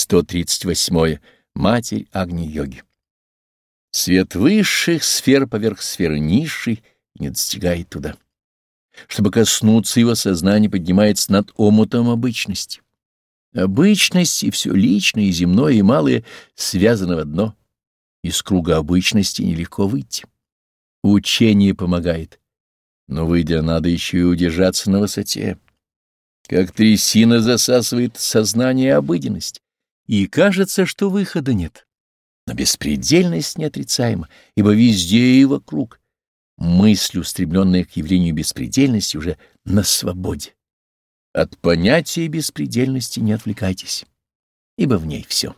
138. Матерь Агни-йоги. Свет высших сфер поверх сферы низшей не достигает туда. Чтобы коснуться его, сознание поднимается над омутом обычности. Обычность и все личное, и земное, и малое связаны в одно. Из круга обычности нелегко выйти. Учение помогает, но, выйдя, надо еще и удержаться на высоте. Как трясина засасывает сознание обыденность, и кажется, что выхода нет. Но беспредельность неотрицаема, ибо везде и вокруг. Мысль, устремленная к явлению беспредельности, уже на свободе. От понятия беспредельности не отвлекайтесь, ибо в ней все.